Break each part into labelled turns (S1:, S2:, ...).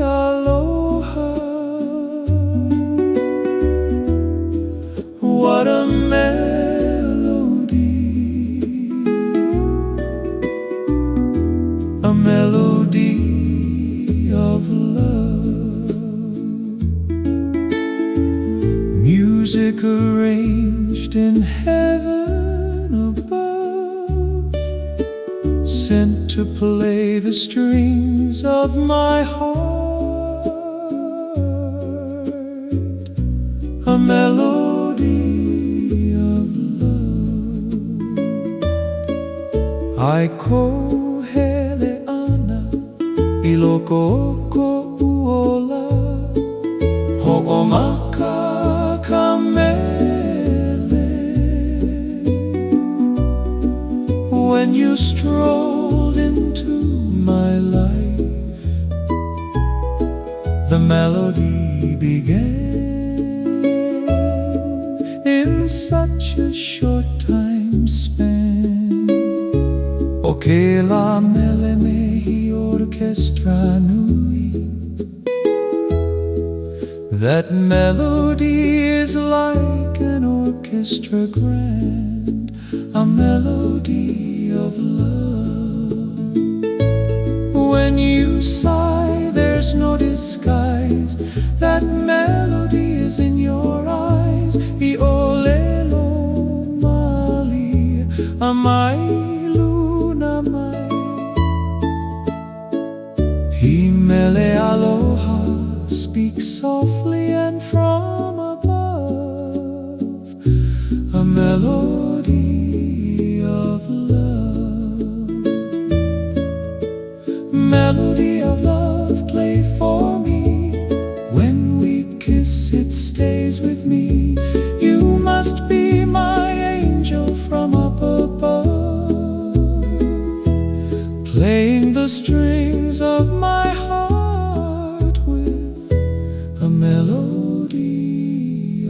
S1: Aloha. What a melody. A melody of love. Music arranged in heaven above sent to play the strings of my heart, a melody of love. I kohele ana iloko oko uola. Ho'omaka kamele. When you strolled melody began in such a short time span. O che la mele mehi orchestra nui. That melody is like an orchestra grand, a melody of love. When you sigh, there's no disguise, mali, amai luna mai. Himele aloha, speak softly and from above, a melody of love. Melody playing the strings of my heart with a melody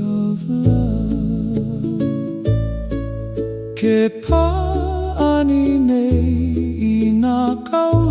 S1: of love. Que pa anine inakau